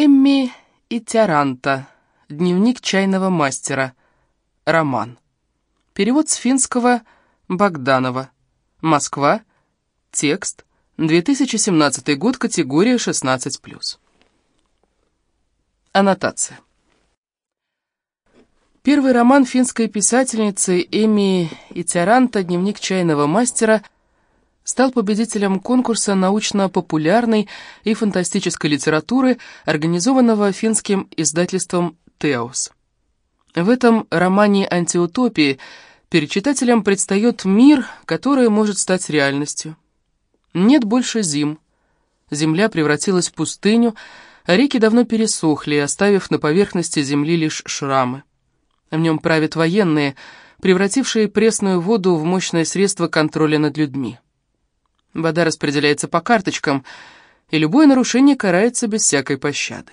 Эмми и Тяранта. Дневник чайного мастера. Роман. Перевод с финского Богданова. Москва. Текст. 2017 год. Категория 16+. Аннотация. Первый роман финской писательницы Эми Итяранта «Дневник чайного мастера» стал победителем конкурса научно-популярной и фантастической литературы, организованного финским издательством «Теос». В этом романе антиутопии перед читателем предстает мир, который может стать реальностью. Нет больше зим. Земля превратилась в пустыню, а реки давно пересохли, оставив на поверхности земли лишь шрамы. В нем правят военные, превратившие пресную воду в мощное средство контроля над людьми. Вода распределяется по карточкам, и любое нарушение карается без всякой пощады.